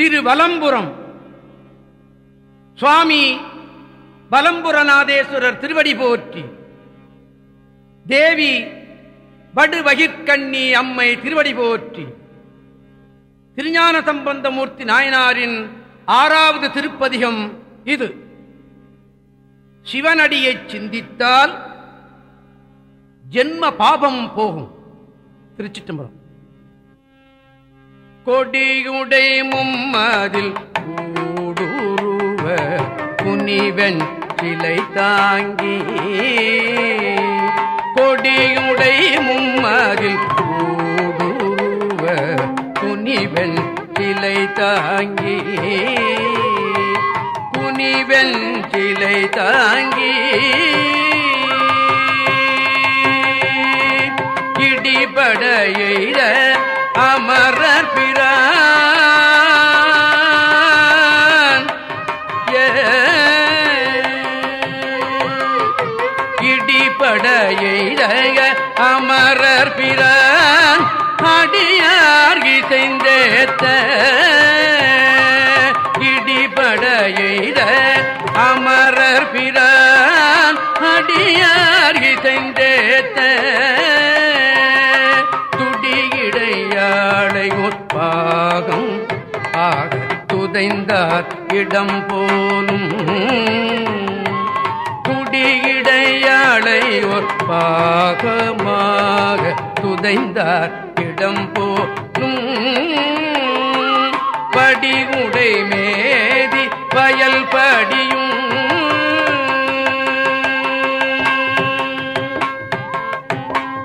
திருவலம்புரம். சுவாமி வலம்புரநாதேஸ்வரர் திருவடி போற்றி. தேவி படுவகிர்கண்ணி அம்மை திருவடி போற்றி. திருஞான சம்பந்தமூர்த்தி நாயனாரின் ஆறாவது திருப்பதிகம் இது. சிவனடியை சிந்தித்தால் ஜென்ம பாபம் போகும். திருச்சிட்டம்பரம் கொடியுடை மும்மதில் கூடுருவ புனிவன் சிலை தாங்கி. கொடியுடை மும்மதில் கூடுருவ புனிவன் சிலை தாங்கி. புனிவன் சிலை தாங்கி. இடிபட எய்த இசைந்தேத்த இடிபட எய்த அமரர் பிரான் அடியார் இசைந்தேத்த துடியிடையாளை உற்பாகம் ஆக துதைந்தார் இடம் போலும். துடியிடையாளை ஒற்பாகமாக துதைந்தார் இடம் போலும் படிவுடை மேதி வயல் படியும்.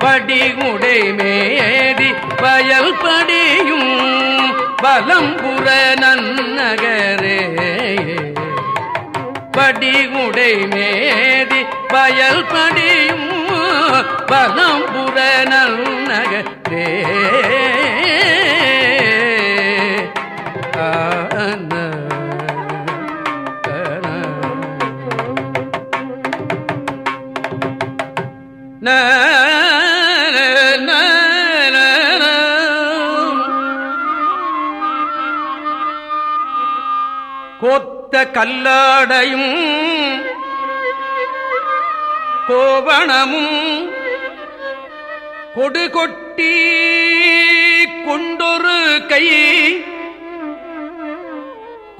படிகுடை மேதி வயல் படியும். பலம்புற நன்னகரே. படிகுடை மேதி வயல் படியும். பரம்புர நன்னகரே ஆன கோத்த கல்லாடையும் கோவணமும் கொடுகொட்டி கொண்டொரு கை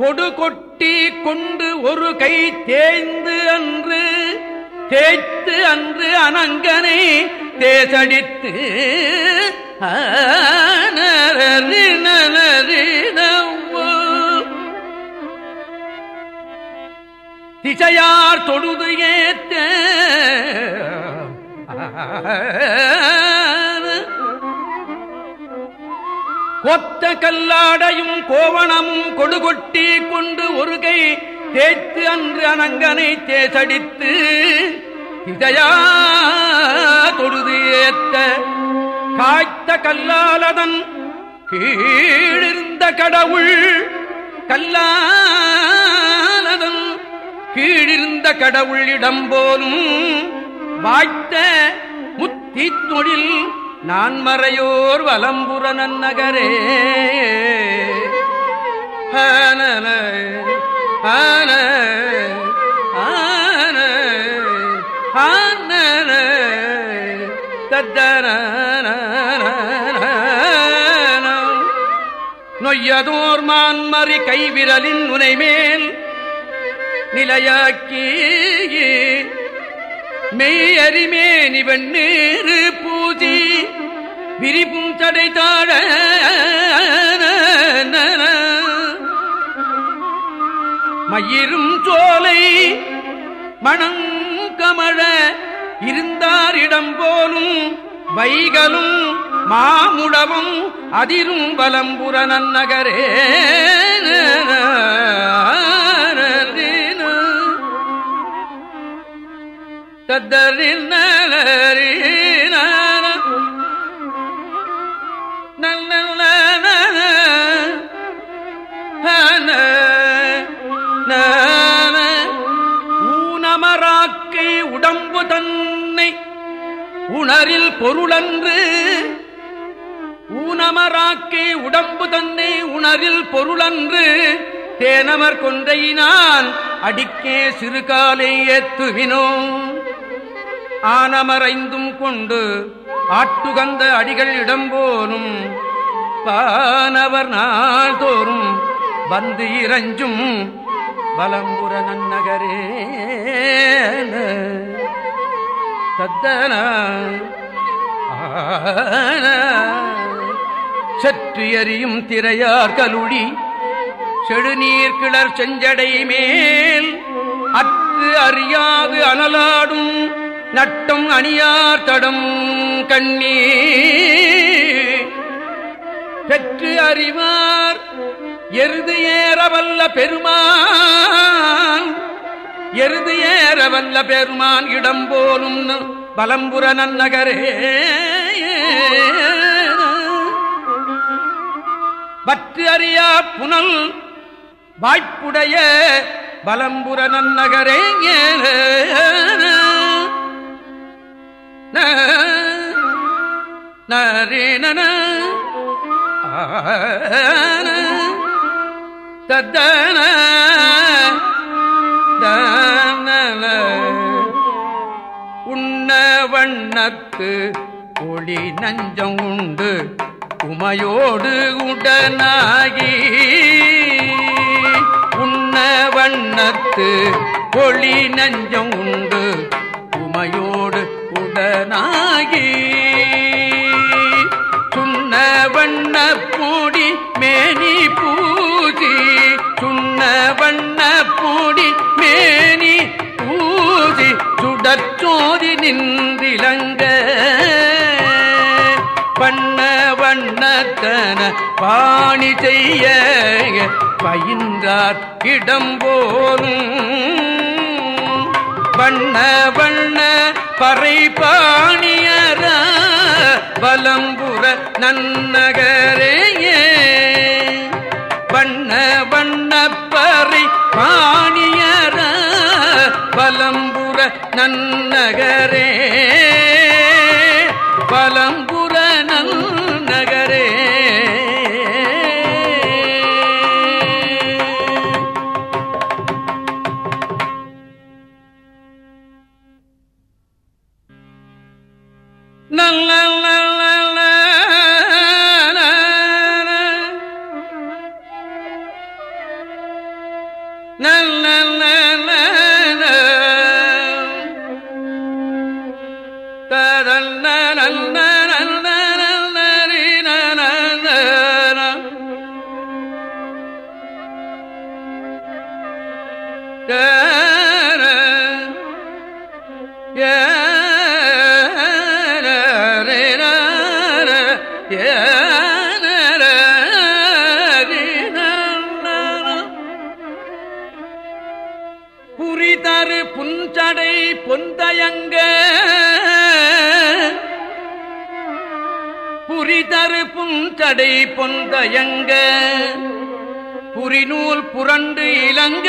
கொடுகொட்டி கொண்டு ஒரு கை தேய்ந்து அன்று தேய்த்து அன்று அனங்கனை தேசடித்து ஆனரி நலரி நவ்வோ. திசையார் தொழுது ஏத்த கொத்த கல்லாடையும் கோவணமும் கொடுகொட்டி கொண்டு ஒரு கை தேய்த்து அன்று அனங்கனை தேசடித்து இதையா தொழுது ஏத்த காய்த்த கல்லாலதன் கீழிருந்த கடவுள் கல்லா கீழிருந்த கடவுள் இடம் போலும் வாய்த்த முத்தி தொழில் நான் மறையோர் வலம்புற நன்னகரே ஆனன, ஆன, ஆன, ஆனன, தத்தரனனனன. நொய்யதோர் மான்மறி கைவிரலின் உனைமேல் நிலையாக்கி மெய்யறிமேனி வெண்ணீரு பூதி விரிப்பும் தடை தாழ மயிரும் சோலை மணம் கமழ இருந்தாரிடம் போலும் வைகலும் மாமுடவும் அதிரும் பலம்புற நன்னகரே. தத்தரின் நலரின ஊனமராக்கை உடம்பு தன்னை உணரில் பொருளன்று ஊனமராக்கை உடம்பு தன்னை உணரில் பொருளன்று தேனமர் கொன்றையினான் அடிக்கே சிறுகாலை ஏத்துவினோம். ஆனமரைந்தும் கொண்டு ஆட்டுகந்த அடிகள் இடம்போலும் பானவர் நாள் தோறும் வந்து இறஞ்சும் பலம்புற நன்னகரே. தத்தன சற்று எறியும் திரையார் கலுழி செழுநீர் கிளர் செஞ்சடை மேல் அற்று அறியாது அனலாடும் நட்டும் அணியார் தடம் கண்ணீ பெற்று அறிவார் எருது ஏறவல்ல பெருமான். எருது ஏறவல்ல பெருமான் இடம் போலும் பலம்புற நன்னகரே. பற்று அறியா புனல் வாய்ப்புடைய பலம்புற நன்னகரே. நரேன தத்தன உண்ண வண்ணத்து ஒளி நஞ்சம் உண்டு உமையோடு உடனாகி. உண்ண வண்ணத்து ஒளி நஞ்சம் உண்டு உமையோடு உடனாகி சுண்ண வண்ண பூடி மேனி பூஜி சுண்ண வண்ண பூடி மேனி பூஜி சுடச்சோதி நின்றிலங்க. பண்ண வண்ணத்தன பாணி செய்ய பயின்றார் இடம் போலும் வண்ண வண்ண பறை பாணியர பலம்புற நன்னகரேயே. வண்ண வண்ண பறை பாணியர பலம்புற நன்னகரே. 啦啦啦啦啦啦，啦啦啦啦啦，哒啦啦啦啦啦啦啦哩啦啦啦啦，哒啦，耶。புஞ்சடை பொந்தயங்க புரிநூல் புரண்டு இளங்க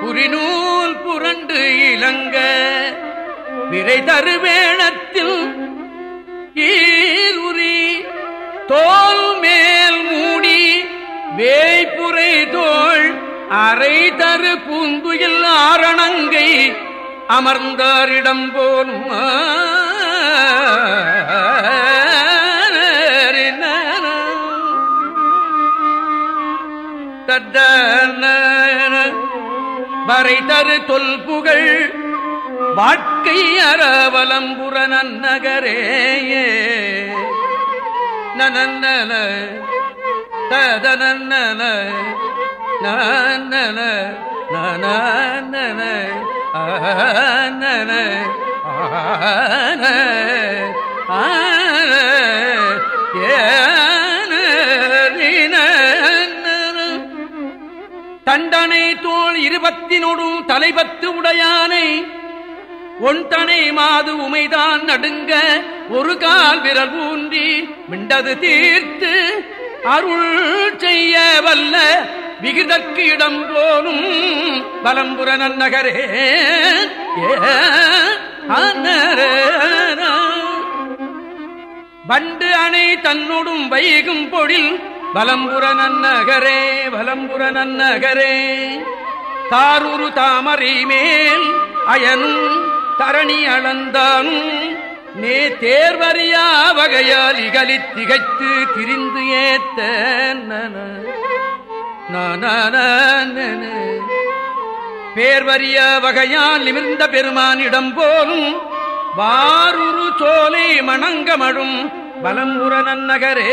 புரிநூல் புரண்டு இளங்க விரை தருவேணத்தில் ஈருரி தோல் மேல் மூடி வேய்புரை தோள் அரை தரு பூந்துயில் ஆரணங்கை அமர்ந்தாரிடம் போனுமா? வரை தரு தொல்புகள் வாழ்க்கை அறவலம்புற நன்னகரேயே. நனநல ததனநல நனன நனன ஆனன ஆன ஆன தண்டனை தோல் இருபத்தினொடும் தலைபத்து உடையானை ஒன்றனை மாது உமைதான் நடுங்க ஒரு கால் விரல் ஊன்றி மிண்டது தீர்த்து அருள் செய்ய வல்ல விகிதற்கு இடம் போலும் பலம்புர நன்னகரே ஏ அன்னரே அணை தன்னோடும் வைகும் பொழில் வலம்புற நன்னகரே வலம்புற நன்னகரே. தாரூரு தாமரை மேல் அயனும் தரணி அளந்தானும். நே தேர்வறியா வகையால் இகலி திகைத்து திரிந்து ஏத்த பேர்வறிய வகையால் நிமிர்ந்த பெருமானிடம் போலும் வாருரு சோலை மணங்கமழும் பலம்புற நன்னகரே.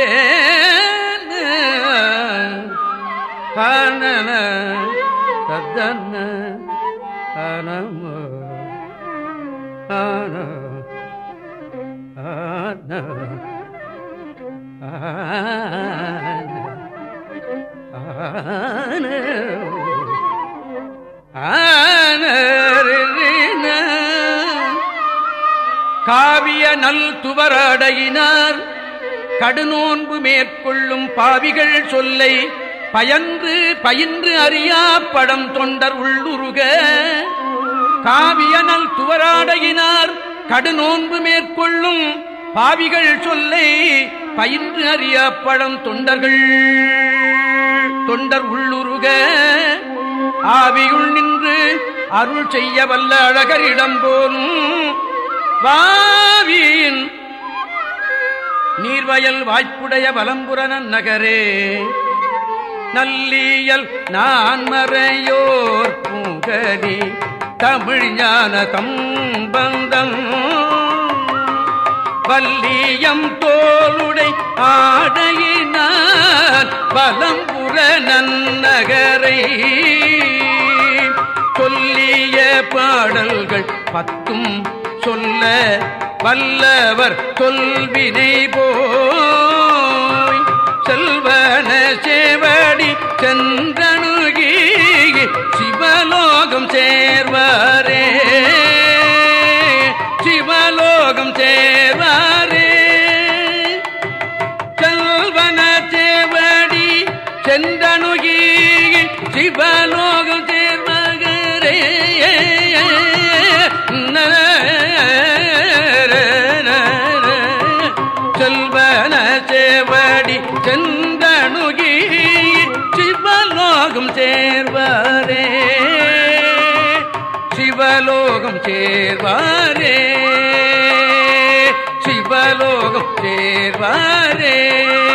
தத்தன்ன ஆனமோ ஆன ஆன ஆன காவிய நல் துவரடையினார். கடுநோன்பு மேற்கொள்ளும் பாவிகள் சொல்லை பயன்று பயின்று அறியா படம் தொண்டர் உள்ளுருக. காவியனல் துவராடையினார் கடுநோன்பு மேற்கொள்ளும் பாவிகள் சொல்லை பயின்று அறியா படம் தொண்டர்கள். தொண்டர் உள்ளுருக. ஆவியுள் நின்று அருள் செய்ய வல்ல அழகரிடம் போலும் வாவியின் நீர்வயல் வாய்ப்புடைய வலம்புறன நகரே. நல்லியல் நான் மறையோர் பூங்கலி தமிழ் ஞான தம்பந்தம் வல்லியம் தோளுடை ஆடையினார் பலம்புற நன்னகரை. சொல்லிய பாடல்கள் பத்தும் சொல்ல வல்லவர் சொல்வினை போ சேவடி சென்றணுகி சிவலோகம் சேர்வாரே. சிவலோகம் சேர்வாரே. சிவலோகம் சேர்வாரே.